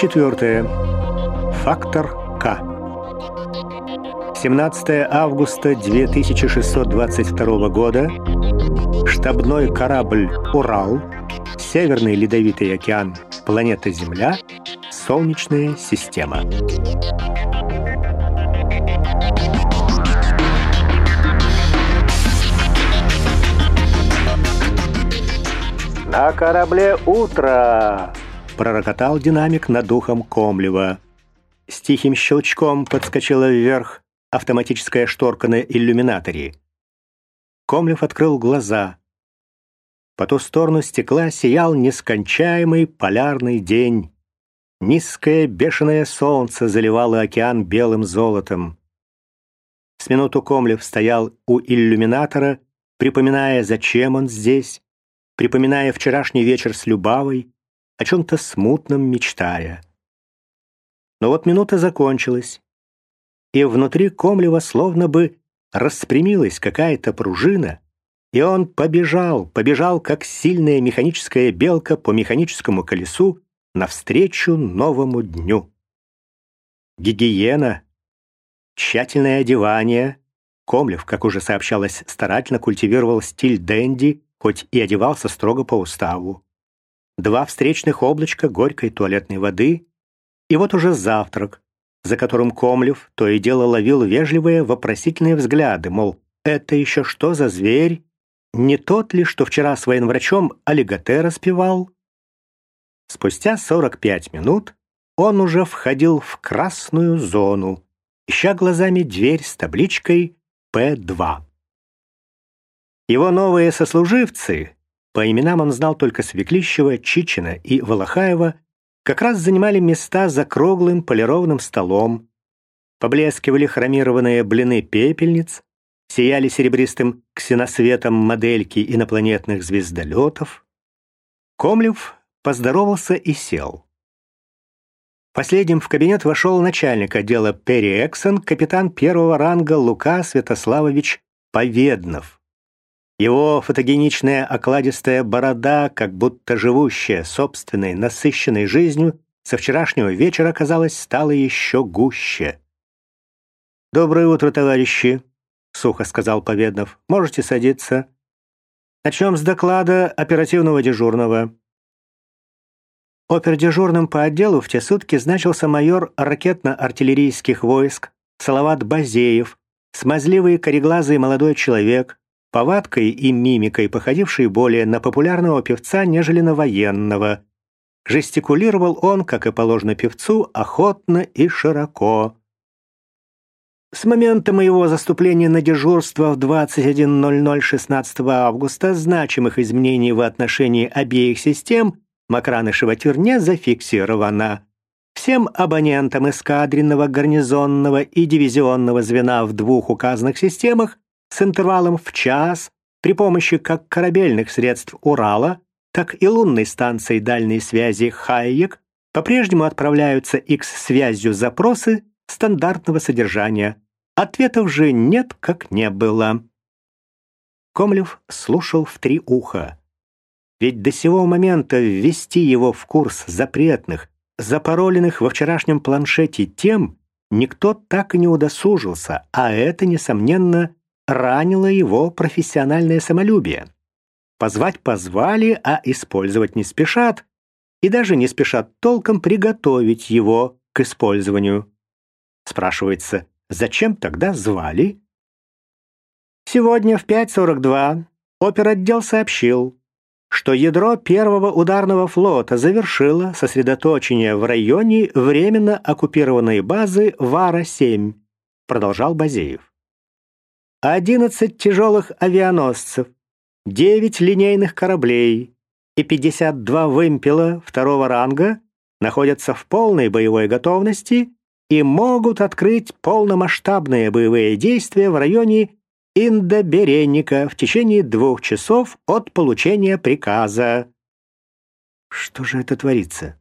четвертое. Фактор К. 17 августа 2622 года. Штабной корабль «Урал», Северный Ледовитый океан, планета Земля, Солнечная система. «На корабле утро!» — пророкотал динамик над духом Комлева. С тихим щелчком подскочила вверх автоматическая шторка на иллюминаторе. Комлев открыл глаза. По ту сторону стекла сиял нескончаемый полярный день. Низкое бешеное солнце заливало океан белым золотом. С минуту Комлев стоял у иллюминатора, припоминая, зачем он здесь, припоминая вчерашний вечер с Любавой, о чем-то смутном мечтая. Но вот минута закончилась, и внутри Комлева словно бы распрямилась какая-то пружина, и он побежал, побежал, как сильная механическая белка по механическому колесу навстречу новому дню. Гигиена, тщательное одевание. Комлев, как уже сообщалось, старательно культивировал стиль дэнди хоть и одевался строго по уставу. Два встречных облачка горькой туалетной воды, и вот уже завтрак, за которым Комлев то и дело ловил вежливые вопросительные взгляды, мол, это еще что за зверь? Не тот ли, что вчера с военврачом аллигатэ распевал? Спустя 45 минут он уже входил в красную зону, ища глазами дверь с табличкой «П2». Его новые сослуживцы, по именам он знал только Свеклищева, Чичина и Волохаева, как раз занимали места за круглым полированным столом, поблескивали хромированные блины пепельниц, сияли серебристым ксеносветом модельки инопланетных звездолетов. Комлев поздоровался и сел. Последним в кабинет вошел начальник отдела Перри Эксон, капитан первого ранга Лука Святославович Поведнов. Его фотогеничная окладистая борода, как будто живущая собственной насыщенной жизнью, со вчерашнего вечера, казалось, стала еще гуще. «Доброе утро, товарищи», — сухо сказал Поведнов. «Можете садиться. Начнем с доклада оперативного дежурного». Опердежурным по отделу в те сутки значился майор ракетно-артиллерийских войск Салават Базеев, смазливый кореглазый молодой человек, повадкой и мимикой походивший более на популярного певца, нежели на военного. Жестикулировал он, как и положено певцу, охотно и широко. С момента моего заступления на дежурство в 21.00 16 августа значимых изменений в отношении обеих систем Макран и Шеватюр не зафиксировано. Всем абонентам эскадренного, гарнизонного и дивизионного звена в двух указанных системах с интервалом в час при помощи как корабельных средств Урала, так и лунной станции дальней связи «Хайек» по-прежнему отправляются X-связью запросы стандартного содержания. Ответов же нет, как не было. Комлев слушал в три уха. Ведь до сего момента ввести его в курс запретных, запароленных во вчерашнем планшете тем никто так и не удосужился, а это, несомненно, ранило его профессиональное самолюбие. Позвать позвали, а использовать не спешат, и даже не спешат толком приготовить его к использованию. Спрашивается, зачем тогда звали? Сегодня в 5.42 оперотдел сообщил, что ядро первого ударного флота завершило сосредоточение в районе временно оккупированной базы Вара-7, продолжал Базеев. 11 тяжелых авианосцев, 9 линейных кораблей и 52 вымпела второго ранга находятся в полной боевой готовности и могут открыть полномасштабные боевые действия в районе Индоберенника в течение двух часов от получения приказа. Что же это творится?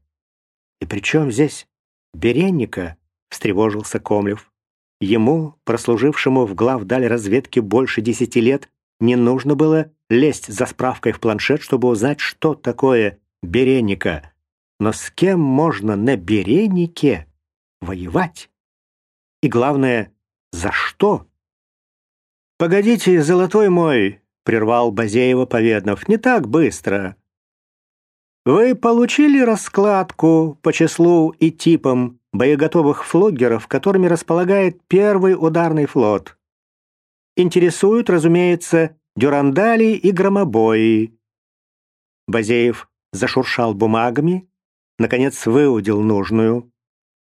И при чем здесь Беренника? встревожился Комлев. Ему, прослужившему в главдаль разведки больше десяти лет, не нужно было лезть за справкой в планшет, чтобы узнать, что такое беренника. Но с кем можно на беренике воевать? И главное, за что? «Погодите, золотой мой!» — прервал Базеева Поведнов. «Не так быстро. Вы получили раскладку по числу и типам боеготовых флоггеров, которыми располагает первый ударный флот. Интересуют, разумеется, дюрандали и громобои. Базеев зашуршал бумагами, наконец выудил нужную.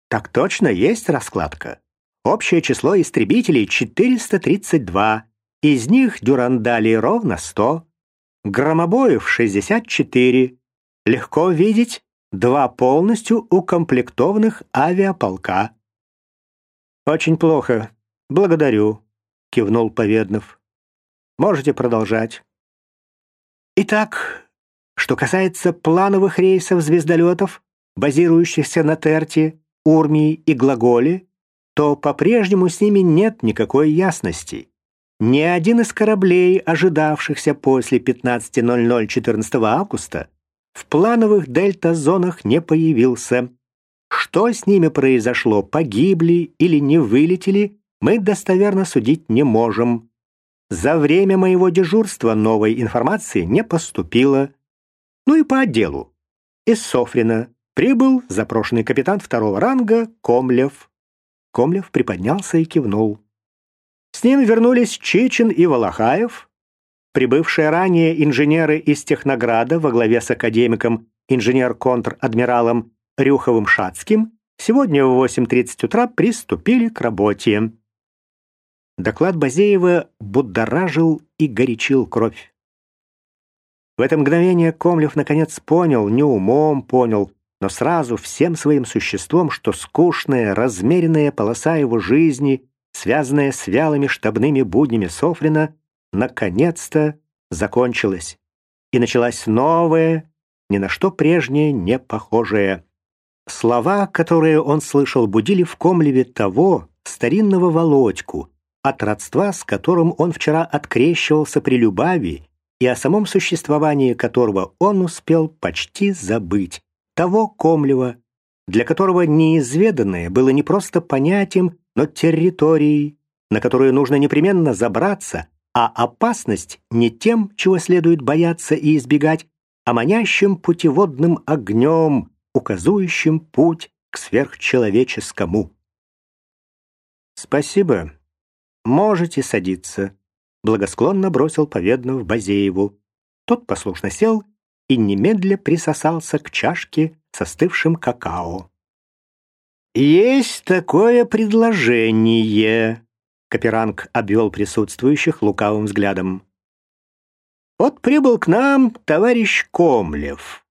Так точно, есть раскладка. Общее число истребителей 432, из них дюрандали ровно 100, громобоев 64. Легко видеть два полностью укомплектованных авиаполка. «Очень плохо. Благодарю», — кивнул Поведнов. «Можете продолжать». Итак, что касается плановых рейсов звездолетов, базирующихся на Терте, Урмии и Глаголе, то по-прежнему с ними нет никакой ясности. Ни один из кораблей, ожидавшихся после 15.00 14 августа, в плановых дельта-зонах не появился. Что с ними произошло, погибли или не вылетели, мы достоверно судить не можем. За время моего дежурства новой информации не поступило. Ну и по отделу. Из Софрина прибыл запрошенный капитан второго ранга Комлев. Комлев приподнялся и кивнул. С ним вернулись Чечин и Волохаев, Прибывшие ранее инженеры из Технограда во главе с академиком инженер-контр-адмиралом Рюховым-Шацким сегодня в 8.30 утра приступили к работе. Доклад Базеева будоражил и горячил кровь. В это мгновение Комлев наконец понял, не умом понял, но сразу всем своим существом, что скучная, размеренная полоса его жизни, связанная с вялыми штабными буднями Софрина, наконец-то закончилась, и началась новая, ни на что прежнее не похожая. Слова, которые он слышал, будили в Комлеве того, старинного Володьку, от родства, с которым он вчера открещивался при Любави и о самом существовании которого он успел почти забыть. Того Комлева, для которого неизведанное было не просто понятием, но территорией, на которую нужно непременно забраться, а опасность не тем, чего следует бояться и избегать, а манящим путеводным огнем, указующим путь к сверхчеловеческому. «Спасибо. Можете садиться», — благосклонно бросил Поведнов Базееву. Тот послушно сел и немедля присосался к чашке с остывшим какао. «Есть такое предложение», Каперанг обвел присутствующих лукавым взглядом. «Вот прибыл к нам товарищ Комлев.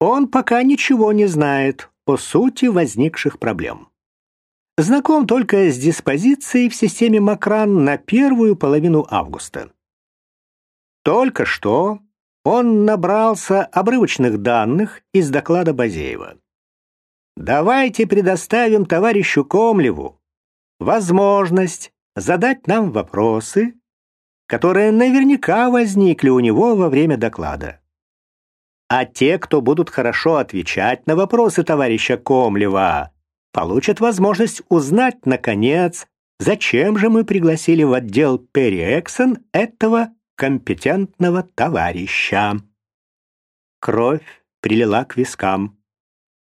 Он пока ничего не знает о сути возникших проблем. Знаком только с диспозицией в системе Макран на первую половину августа. Только что он набрался обрывочных данных из доклада Базеева. Давайте предоставим товарищу Комлеву возможность задать нам вопросы, которые наверняка возникли у него во время доклада. А те, кто будут хорошо отвечать на вопросы товарища Комлева, получат возможность узнать, наконец, зачем же мы пригласили в отдел Перри Эксон этого компетентного товарища. Кровь прилила к вискам.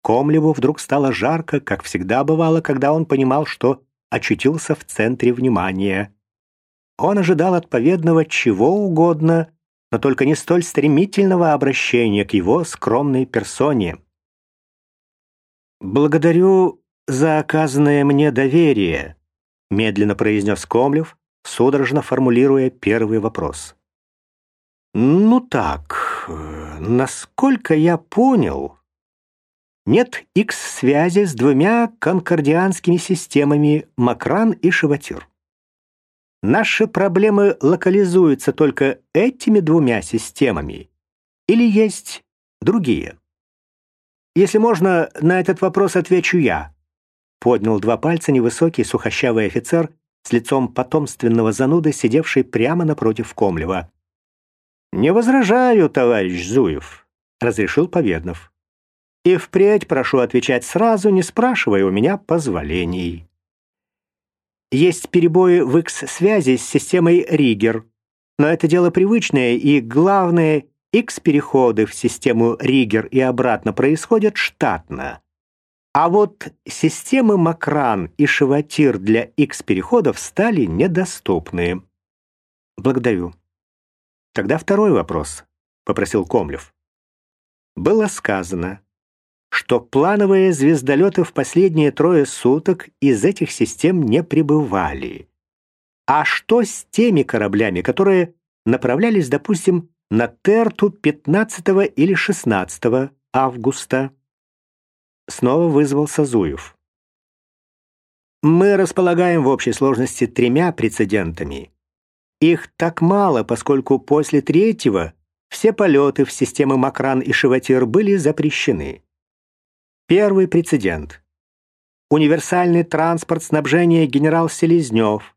Комлеву вдруг стало жарко, как всегда бывало, когда он понимал, что очутился в центре внимания. Он ожидал от поведного чего угодно, но только не столь стремительного обращения к его скромной персоне. «Благодарю за оказанное мне доверие», — медленно произнес Комлев, судорожно формулируя первый вопрос. «Ну так, насколько я понял, нет X-связи с двумя конкордианскими системами Макран и Шеватир. Наши проблемы локализуются только этими двумя системами или есть другие? Если можно, на этот вопрос отвечу я. Поднял два пальца невысокий сухощавый офицер с лицом потомственного зануды, сидевший прямо напротив Комлева. «Не возражаю, товарищ Зуев», — разрешил Поведнов. И впредь прошу отвечать сразу, не спрашивая у меня позволений. Есть перебои в X-связи с системой Ригер, но это дело привычное, и главное, X-переходы в систему Ригер и обратно происходят штатно. А вот системы Макран и Шеватир для X-переходов стали недоступны. Благодарю. Тогда второй вопрос, попросил Комлев. Было сказано, что плановые звездолеты в последние трое суток из этих систем не прибывали. А что с теми кораблями, которые направлялись, допустим, на Терту 15 или 16 августа? Снова вызвался Зуев. Мы располагаем в общей сложности тремя прецедентами. Их так мало, поскольку после третьего все полеты в системы Макран и Шеватир были запрещены. Первый прецедент. Универсальный транспорт снабжения генерал Селезнев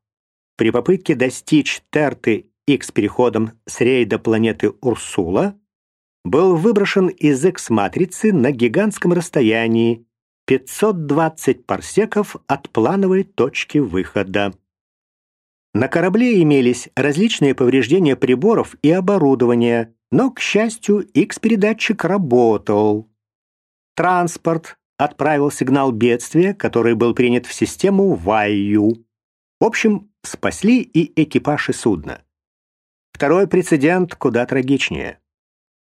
при попытке достичь Терты X переходом с рейда планеты Урсула был выброшен из X-матрицы на гигантском расстоянии 520 парсеков от плановой точки выхода. На корабле имелись различные повреждения приборов и оборудования, но, к счастью, X-передатчик работал. Транспорт отправил сигнал бедствия, который был принят в систему Вайю. В общем, спасли и экипаж и судно. Второй прецедент куда трагичнее.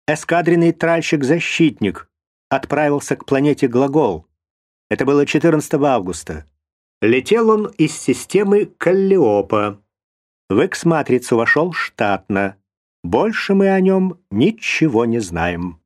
Эскадренный тральщик-защитник отправился к планете Глагол. Это было 14 августа. Летел он из системы Каллиопа. В X-матрицу вошел штатно. Больше мы о нем ничего не знаем.